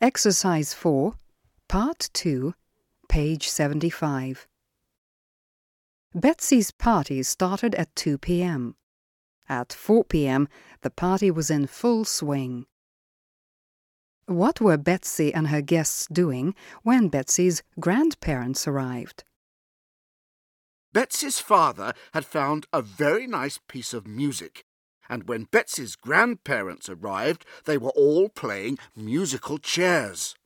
Exercise 4, Part 2, page 75. Betsy's party started at 2 p.m. At 4 p.m., the party was in full swing. What were Betsy and her guests doing when Betsy's grandparents arrived? Betsy's father had found a very nice piece of music, and when Betsy's grandparents arrived, they were all playing musical chairs.